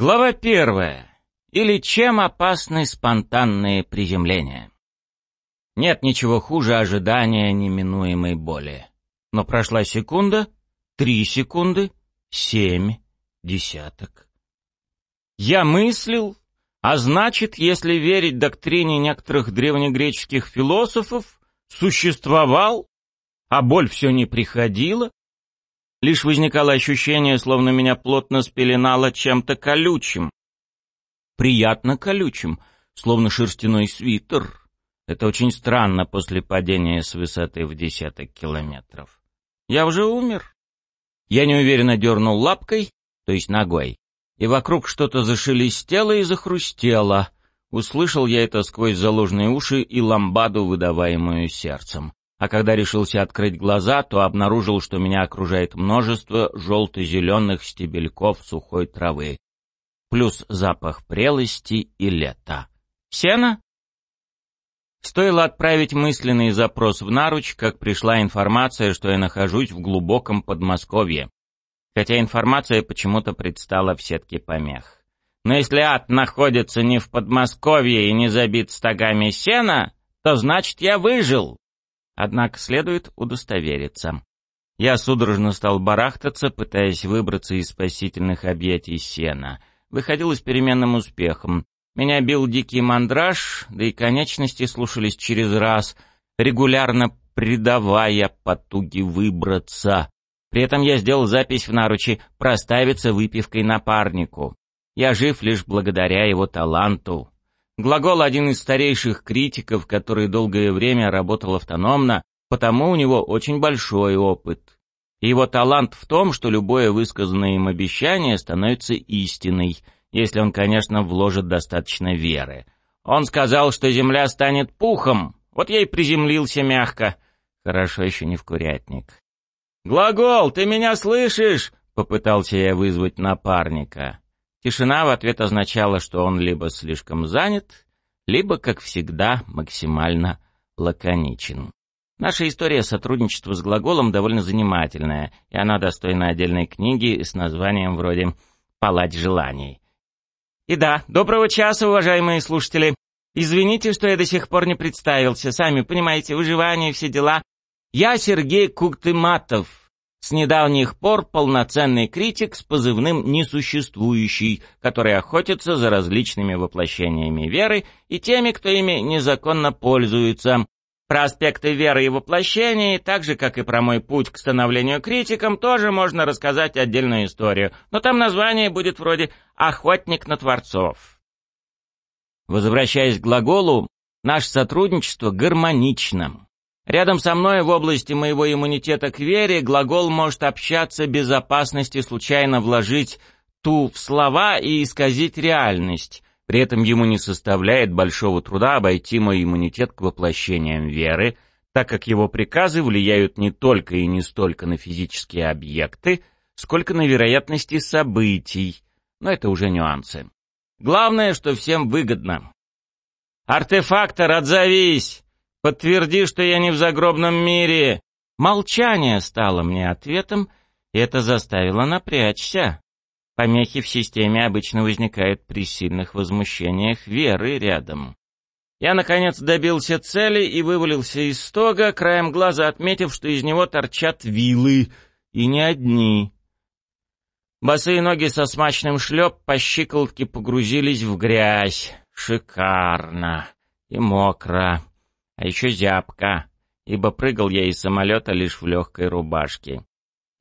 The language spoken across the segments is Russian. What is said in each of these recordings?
Глава первая. Или чем опасны спонтанные приземления? Нет ничего хуже ожидания неминуемой боли. Но прошла секунда, три секунды, семь, десяток. Я мыслил, а значит, если верить доктрине некоторых древнегреческих философов, существовал, а боль все не приходила, Лишь возникало ощущение, словно меня плотно спеленало чем-то колючим. Приятно колючим, словно шерстяной свитер. Это очень странно после падения с высоты в десяток километров. Я уже умер. Я неуверенно дернул лапкой, то есть ногой, и вокруг что-то зашелестело и захрустело. Услышал я это сквозь заложенные уши и ламбаду, выдаваемую сердцем а когда решился открыть глаза, то обнаружил, что меня окружает множество желто-зеленых стебельков сухой травы, плюс запах прелости и лета. Сено? Стоило отправить мысленный запрос в наруч, как пришла информация, что я нахожусь в глубоком Подмосковье. Хотя информация почему-то предстала в сетке помех. Но если ад находится не в Подмосковье и не забит стогами сена, то значит я выжил. Однако следует удостовериться. Я судорожно стал барахтаться, пытаясь выбраться из спасительных объятий сена. Выходил с переменным успехом. Меня бил дикий мандраж, да и конечности слушались через раз, регулярно придавая потуги выбраться. При этом я сделал запись в наручи проставиться выпивкой напарнику. Я жив лишь благодаря его таланту. Глагол один из старейших критиков, который долгое время работал автономно, потому у него очень большой опыт. Его талант в том, что любое высказанное им обещание становится истиной, если он, конечно, вложит достаточно веры. Он сказал, что земля станет пухом, вот я и приземлился мягко. Хорошо еще не в курятник. «Глагол, ты меня слышишь?» — попытался я вызвать напарника. Тишина в ответ означала, что он либо слишком занят, либо, как всегда, максимально лаконичен. Наша история сотрудничества с глаголом довольно занимательная, и она достойна отдельной книги с названием вроде «Палать желаний». И да, доброго часа, уважаемые слушатели. Извините, что я до сих пор не представился. Сами понимаете, выживание, все дела. Я Сергей Куктыматов, с недавних пор полноценный критик с позывным «несуществующий», который охотится за различными воплощениями веры и теми, кто ими незаконно пользуется. Про аспекты веры и воплощений, так же, как и про мой путь к становлению критиком, тоже можно рассказать отдельную историю, но там название будет вроде «Охотник на творцов». Возвращаясь к глаголу, наше сотрудничество гармонично. Рядом со мной в области моего иммунитета к вере глагол может общаться без опасности случайно вложить ту в слова и исказить реальность. При этом ему не составляет большого труда обойти мой иммунитет к воплощениям веры, так как его приказы влияют не только и не столько на физические объекты, сколько на вероятности событий. Но это уже нюансы. Главное, что всем выгодно. «Артефактор, отзовись!» Подтверди, что я не в загробном мире!» Молчание стало мне ответом, и это заставило напрячься. Помехи в системе обычно возникают при сильных возмущениях веры рядом. Я, наконец, добился цели и вывалился из стога, краем глаза отметив, что из него торчат вилы, и не одни. Босые ноги со смачным шлеп по щиколотке погрузились в грязь. Шикарно и мокро а еще зябка, ибо прыгал я из самолета лишь в легкой рубашке.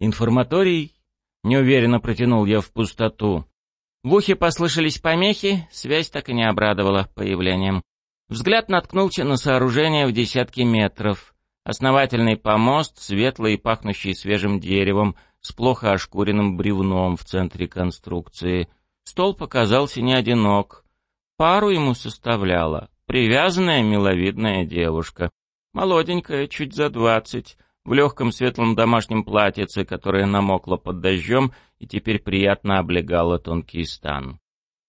«Информаторий?» — неуверенно протянул я в пустоту. В ухе послышались помехи, связь так и не обрадовала появлением. Взгляд наткнулся на сооружение в десятки метров. Основательный помост, светлый и пахнущий свежим деревом, с плохо ошкуренным бревном в центре конструкции. Стол показался не одинок. Пару ему составляла Привязанная миловидная девушка. Молоденькая, чуть за двадцать, в легком светлом домашнем платьице, которое намокло под дождем и теперь приятно облегало тонкий стан.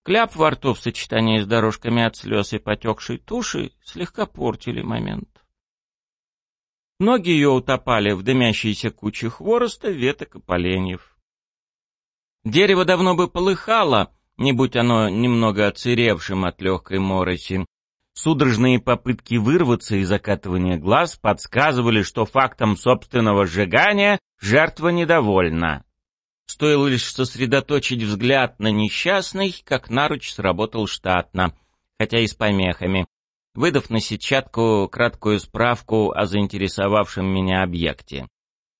Кляп во рту в сочетании с дорожками от слез и потекшей туши слегка портили момент. Ноги ее утопали в дымящейся куче хвороста, веток и поленьев. Дерево давно бы полыхало, не будь оно немного оцеревшим от легкой мороси. Судорожные попытки вырваться и закатывание глаз подсказывали, что фактом собственного сжигания жертва недовольна. Стоило лишь сосредоточить взгляд на несчастный, как наруч сработал штатно, хотя и с помехами, выдав на сетчатку краткую справку о заинтересовавшем меня объекте.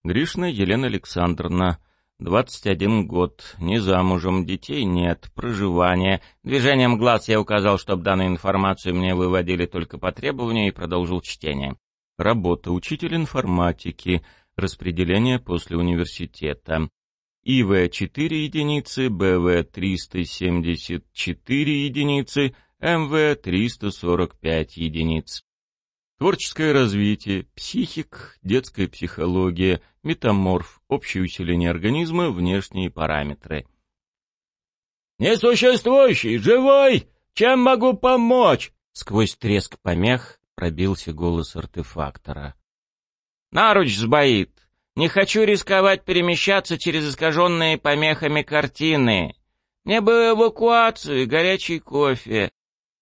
Гришна Елена Александровна, 21 год, не замужем, детей нет, проживание. Движением глаз я указал, чтобы данную информацию мне выводили только по требованию и продолжил чтение. Работа, учитель информатики, распределение после университета. ИВ-4 единицы, БВ-374 единицы, МВ-345 единиц. Творческое развитие, психик, детская психология, метаморф, общее усиление организма, внешние параметры. «Несуществующий! Живой! Чем могу помочь?» Сквозь треск помех пробился голос артефактора. «Наруч сбоит! Не хочу рисковать перемещаться через искаженные помехами картины. Мне бы эвакуацию и горячий кофе».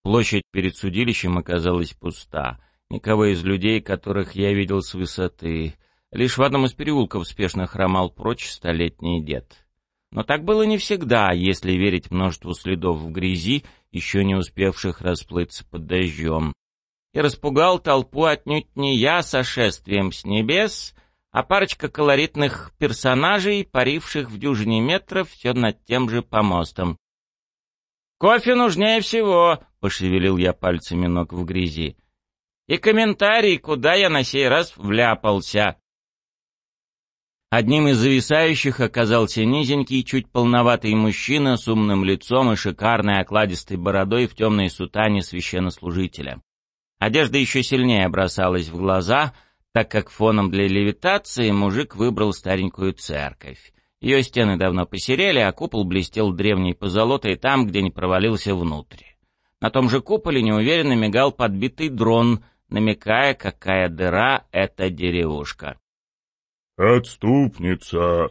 Площадь перед судилищем оказалась пуста никого из людей, которых я видел с высоты. Лишь в одном из переулков спешно хромал прочь столетний дед. Но так было не всегда, если верить множеству следов в грязи, еще не успевших расплыться под дождем. И распугал толпу отнюдь не я сошествием с небес, а парочка колоритных персонажей, паривших в дюжине метров все над тем же помостом. «Кофе нужнее всего», — пошевелил я пальцами ног в грязи и комментарий, куда я на сей раз вляпался. Одним из зависающих оказался низенький, чуть полноватый мужчина с умным лицом и шикарной окладистой бородой в темной сутане священнослужителя. Одежда еще сильнее бросалась в глаза, так как фоном для левитации мужик выбрал старенькую церковь. Ее стены давно посерели, а купол блестел древней позолотой там, где не провалился внутрь. На том же куполе неуверенно мигал подбитый дрон, намекая, какая дыра — это деревушка. «Отступница,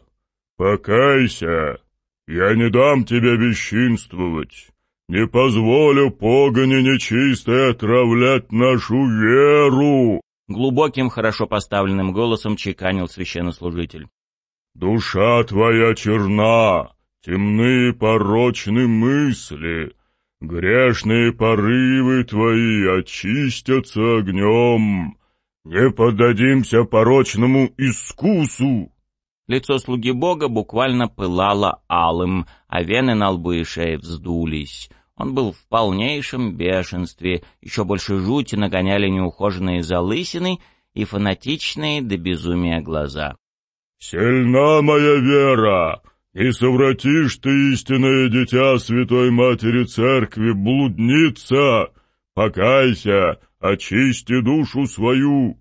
покайся, я не дам тебе бесчинствовать, не позволю погоне нечистой отравлять нашу веру!» Глубоким, хорошо поставленным голосом чеканил священнослужитель. «Душа твоя черна, темны порочны мысли, Грешные порывы твои очистятся огнем. Не поддадимся порочному искусу. Лицо слуги бога буквально пылало алым, а вены на лбу и шее вздулись. Он был в полнейшем бешенстве, еще больше жути нагоняли неухоженные залысины и фанатичные до безумия глаза. «Сильна моя вера! И совратишь ты истинное дитя Святой Матери Церкви, блудница! Покайся, очисти душу свою!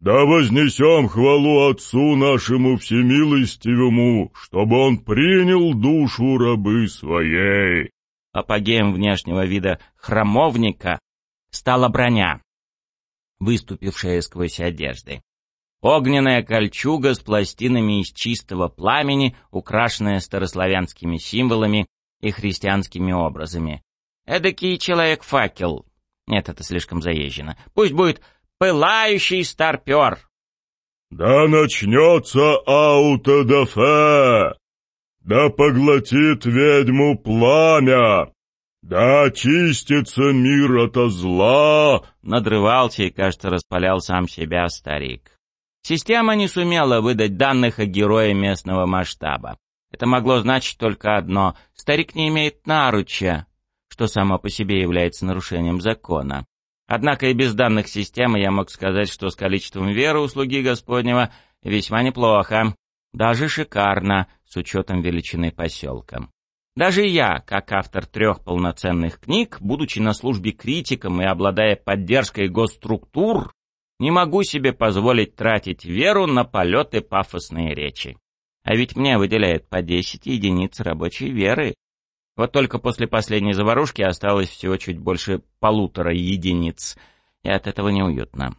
Да вознесем хвалу Отцу нашему Всемилостивому, чтобы Он принял душу рабы своей!» Апогеем внешнего вида храмовника стала броня, выступившая сквозь одежды. Огненная кольчуга с пластинами из чистого пламени, украшенная старославянскими символами и христианскими образами. Эдакий человек-факел. Нет, это слишком заезжено. Пусть будет пылающий старпер. Да начнется аутодафе! Да поглотит ведьму пламя! Да очистится мир ото зла! Надрывался и, кажется, распалял сам себя старик. Система не сумела выдать данных о герое местного масштаба. Это могло значить только одно — старик не имеет наруча, что само по себе является нарушением закона. Однако и без данных системы я мог сказать, что с количеством веры услуги Господнего весьма неплохо, даже шикарно, с учетом величины поселка. Даже я, как автор трех полноценных книг, будучи на службе критиком и обладая поддержкой госструктур, не могу себе позволить тратить веру на полеты пафосные речи. А ведь мне выделяют по 10 единиц рабочей веры. Вот только после последней заварушки осталось всего чуть больше полутора единиц, и от этого неуютно.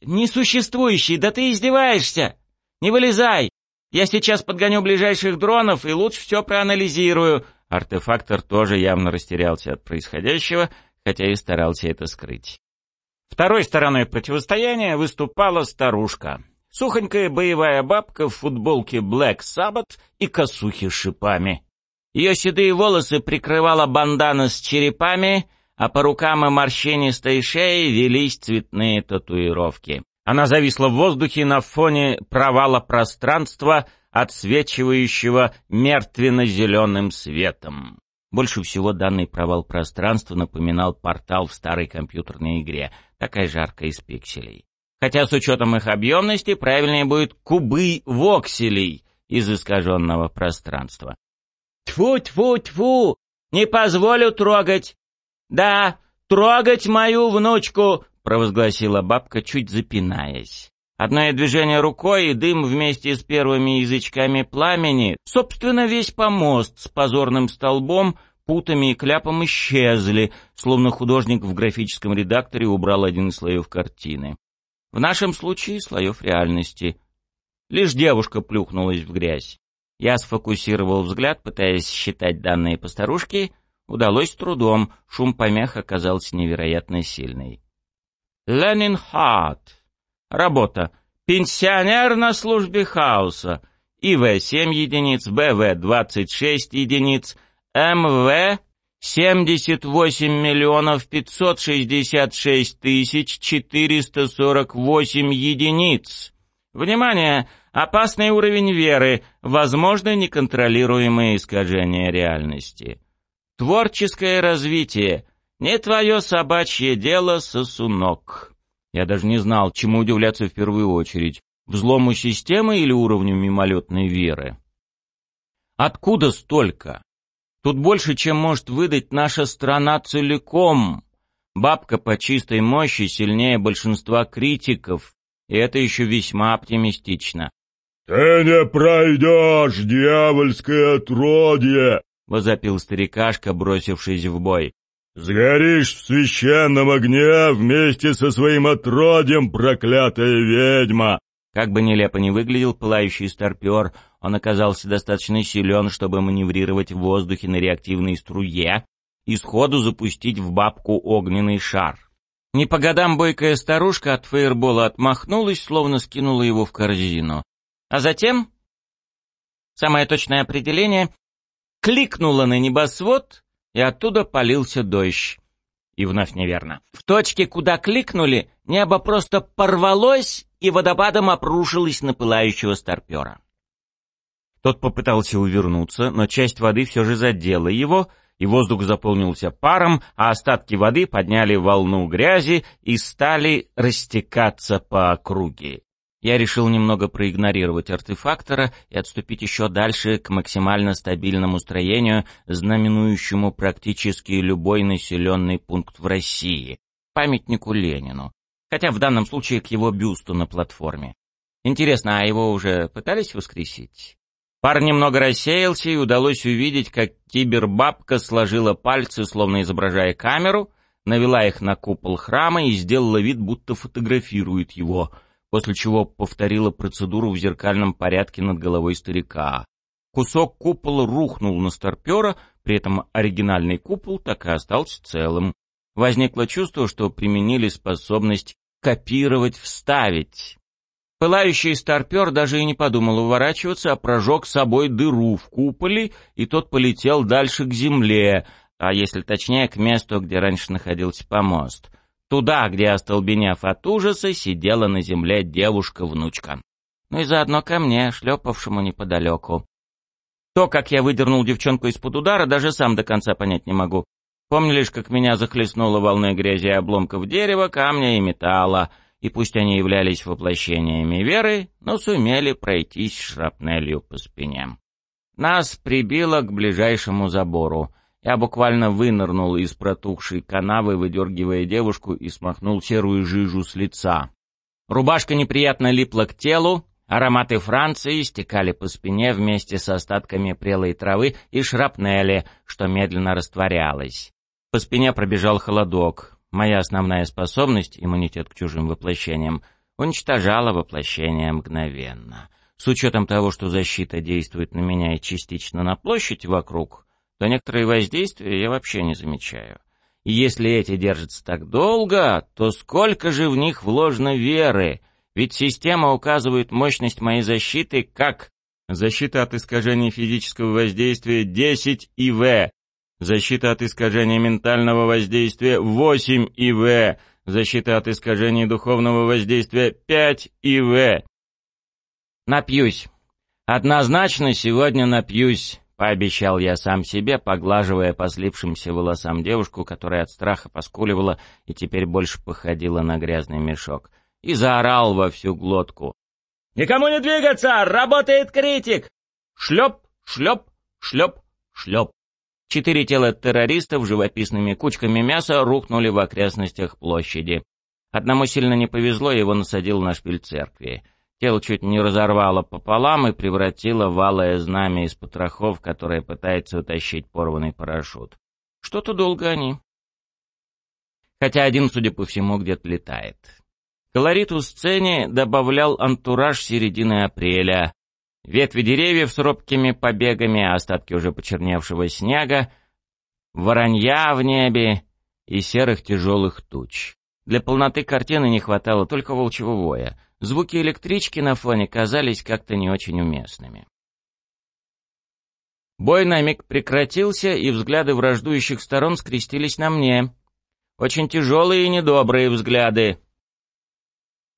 «Несуществующий, да ты издеваешься! Не вылезай! Я сейчас подгоню ближайших дронов и лучше все проанализирую!» Артефактор тоже явно растерялся от происходящего, хотя и старался это скрыть. Второй стороной противостояния выступала старушка. Сухонькая боевая бабка в футболке Black Sabbath и косухе с шипами. Ее седые волосы прикрывала бандана с черепами, а по рукам и морщинистой шее велись цветные татуировки. Она зависла в воздухе на фоне провала пространства, отсвечивающего мертвенно-зеленым светом. Больше всего данный провал пространства напоминал портал в старой компьютерной игре, такая жаркая из пикселей. Хотя с учетом их объемности правильнее будет кубы вокселей из искаженного пространства. Тьфу-тьфу-тьфу! Не позволю трогать! Да, трогать мою внучку! провозгласила бабка, чуть запинаясь. Одно движение рукой, и дым вместе с первыми язычками пламени, собственно, весь помост с позорным столбом, путами и кляпом исчезли, словно художник в графическом редакторе убрал один из слоев картины. В нашем случае слоев реальности. Лишь девушка плюхнулась в грязь. Я сфокусировал взгляд, пытаясь считать данные по старушке. Удалось трудом, шум помех оказался невероятно сильный. Ленин Харт. Работа. Пенсионер на службе хаоса. ИВ 7 единиц, БВ 26 единиц, МВ 78 миллионов 566 тысяч 448 единиц. Внимание! Опасный уровень веры, возможно неконтролируемые искажения реальности. Творческое развитие. Не твое собачье дело, сосунок. Я даже не знал, чему удивляться в первую очередь. Взлому системы или уровню мимолетной веры? Откуда столько? Тут больше, чем может выдать наша страна целиком. Бабка по чистой мощи сильнее большинства критиков, и это еще весьма оптимистично. «Ты не пройдешь, дьявольское отродье!» — возопил старикашка, бросившись в бой. «Сгоришь в священном огне вместе со своим отродьем, проклятая ведьма!» Как бы нелепо ни выглядел пылающий старпер, он оказался достаточно силен, чтобы маневрировать в воздухе на реактивной струе и сходу запустить в бабку огненный шар. Не по годам бойкая старушка от фейербола отмахнулась, словно скинула его в корзину. А затем, самое точное определение, кликнула на небосвод и оттуда полился дождь. И вновь неверно. В точке, куда кликнули, небо просто порвалось и водопадом опрушилось на пылающего старпера. Тот попытался увернуться, но часть воды все же задела его, и воздух заполнился паром, а остатки воды подняли волну грязи и стали растекаться по округе я решил немного проигнорировать артефактора и отступить еще дальше к максимально стабильному строению, знаменующему практически любой населенный пункт в России, памятнику Ленину, хотя в данном случае к его бюсту на платформе. Интересно, а его уже пытались воскресить? Пар немного рассеялся, и удалось увидеть, как кибербабка сложила пальцы, словно изображая камеру, навела их на купол храма и сделала вид, будто фотографирует его — после чего повторила процедуру в зеркальном порядке над головой старика. Кусок купола рухнул на старпера, при этом оригинальный купол так и остался целым. Возникло чувство, что применили способность копировать, вставить. Пылающий старпер даже и не подумал уворачиваться, а прожег собой дыру в куполе, и тот полетел дальше к земле, а если точнее, к месту, где раньше находился помост. Туда, где, остолбенев от ужаса, сидела на земле девушка-внучка. Ну и заодно ко мне, шлепавшему неподалеку. То, как я выдернул девчонку из-под удара, даже сам до конца понять не могу. Помню лишь, как меня захлестнуло волной грязи и обломков дерева, камня и металла, и пусть они являлись воплощениями веры, но сумели пройтись шрапнелью по спине. Нас прибило к ближайшему забору. Я буквально вынырнул из протухшей канавы, выдергивая девушку и смахнул серую жижу с лица. Рубашка неприятно липла к телу, ароматы Франции стекали по спине вместе с остатками прелой травы и шрапнели, что медленно растворялось. По спине пробежал холодок. Моя основная способность, иммунитет к чужим воплощениям, уничтожала воплощение мгновенно. С учетом того, что защита действует на меня и частично на площадь вокруг — то некоторые воздействия я вообще не замечаю. И если эти держатся так долго, то сколько же в них вложено веры? Ведь система указывает мощность моей защиты как защита от искажений физического воздействия 10 ИВ, защита от искажения ментального воздействия 8 ИВ, защита от искажений духовного воздействия 5 ИВ. Напьюсь. Однозначно сегодня напьюсь. Пообещал я сам себе, поглаживая по слипшимся волосам девушку, которая от страха поскуливала и теперь больше походила на грязный мешок. И заорал во всю глотку. «Никому не двигаться! Работает критик!» Шлеп, шлеп, шлеп, шлеп. Четыре тела террористов живописными кучками мяса рухнули в окрестностях площади. Одному сильно не повезло, его насадил на шпиль церкви. Тело чуть не разорвало пополам и превратило в алое знамя из потрохов, которое пытается утащить порванный парашют. Что-то долго они. Хотя один, судя по всему, где-то летает. Колориту сцене добавлял антураж середины апреля. Ветви деревьев с робкими побегами, остатки уже почерневшего снега, воронья в небе и серых тяжелых туч. Для полноты картины не хватало только волчьего воя — Звуки электрички на фоне казались как-то не очень уместными. Бой на миг прекратился, и взгляды враждующих сторон скрестились на мне. Очень тяжелые и недобрые взгляды.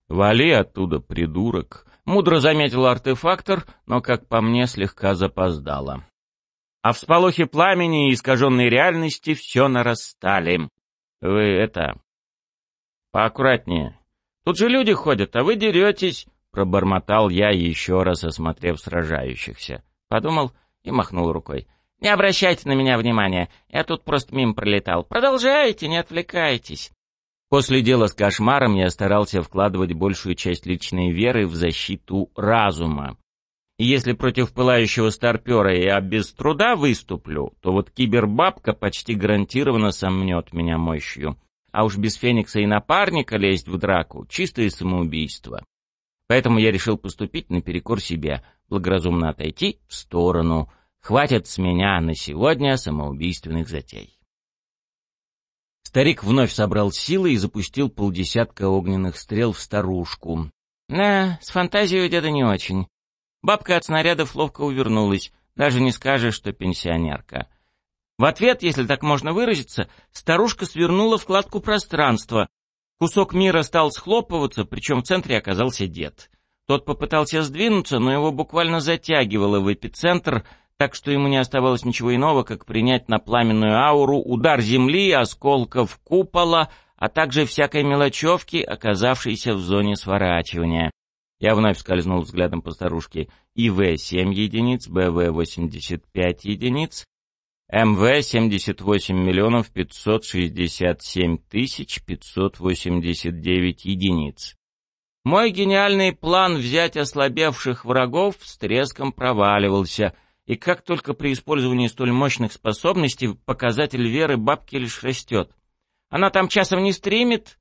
«Вали оттуда, придурок!» — мудро заметил артефактор, но, как по мне, слегка запоздало. А в сполохе пламени и искаженной реальности все нарастали. «Вы это... поаккуратнее, Тут же люди ходят, а вы деретесь», — пробормотал я, еще раз осмотрев сражающихся. Подумал и махнул рукой. «Не обращайте на меня внимания, я тут просто мимо пролетал. Продолжайте, не отвлекайтесь». После дела с кошмаром я старался вкладывать большую часть личной веры в защиту разума. И если против пылающего старпера я без труда выступлю, то вот кибербабка почти гарантированно сомнет меня мощью а уж без Феникса и напарника лезть в драку — чистое самоубийство. Поэтому я решил поступить наперекор себе, благоразумно отойти в сторону. Хватит с меня на сегодня самоубийственных затей. Старик вновь собрал силы и запустил полдесятка огненных стрел в старушку. Да, с фантазией у деда не очень. Бабка от снарядов ловко увернулась, даже не скажешь, что пенсионерка. В ответ, если так можно выразиться, старушка свернула вкладку пространства. Кусок мира стал схлопываться, причем в центре оказался дед. Тот попытался сдвинуться, но его буквально затягивало в эпицентр, так что ему не оставалось ничего иного, как принять на пламенную ауру удар земли, осколков купола, а также всякой мелочевки, оказавшейся в зоне сворачивания. Я вновь скользнул взглядом по старушке. ИВ 7 единиц, БВ 85 единиц, МВ 78 миллионов 567 тысяч 589 единиц. Мой гениальный план взять ослабевших врагов с треском проваливался, и как только при использовании столь мощных способностей показатель веры бабки лишь растет. Она там часом не стримит?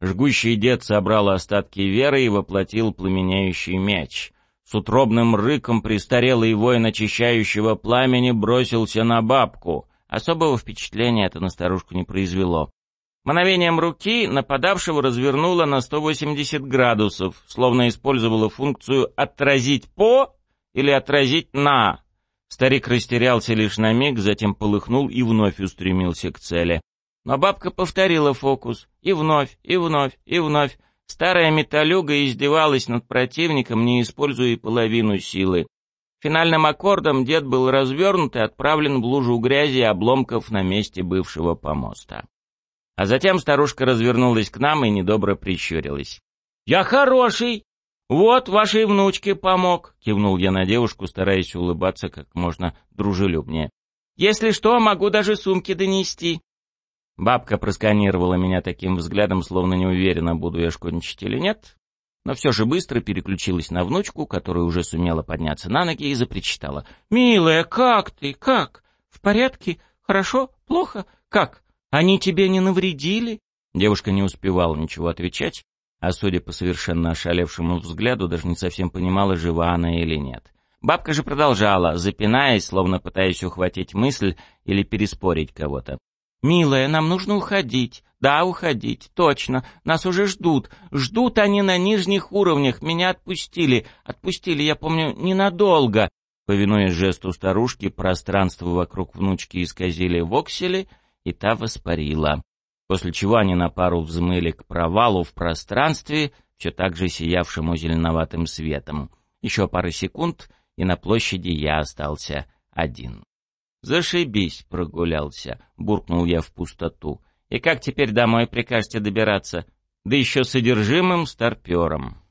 Жгущий дед собрал остатки веры и воплотил пламеняющий мяч — с утробным рыком престарелый воин очищающего пламени бросился на бабку. Особого впечатления это на старушку не произвело. Мановением руки нападавшего развернуло на 180 градусов, словно использовала функцию «отразить по» или «отразить на». Старик растерялся лишь на миг, затем полыхнул и вновь устремился к цели. Но бабка повторила фокус. И вновь, и вновь, и вновь. Старая металюга издевалась над противником, не используя половину силы. Финальным аккордом дед был развернут и отправлен в лужу грязи и обломков на месте бывшего помоста. А затем старушка развернулась к нам и недобро прищурилась. «Я хороший! Вот вашей внучке помог!» — кивнул я на девушку, стараясь улыбаться как можно дружелюбнее. «Если что, могу даже сумки донести». Бабка просканировала меня таким взглядом, словно не уверена, буду я шкодничать или нет, но все же быстро переключилась на внучку, которая уже сумела подняться на ноги и запричитала. «Милая, как ты? Как? В порядке? Хорошо? Плохо? Как? Они тебе не навредили?» Девушка не успевала ничего отвечать, а, судя по совершенно ошалевшему взгляду, даже не совсем понимала, жива она или нет. Бабка же продолжала, запинаясь, словно пытаясь ухватить мысль или переспорить кого-то. «Милая, нам нужно уходить. Да, уходить, точно. Нас уже ждут. Ждут они на нижних уровнях. Меня отпустили. Отпустили, я помню, ненадолго». Повинуясь жесту старушки, пространство вокруг внучки исказили воксели, и та воспарила. После чего они на пару взмыли к провалу в пространстве, все так же сиявшему зеленоватым светом. Еще пары секунд, и на площади я остался один. «Зашибись!» — прогулялся, — буркнул я в пустоту. «И как теперь домой прикажете добираться? Да еще содержимым старпером».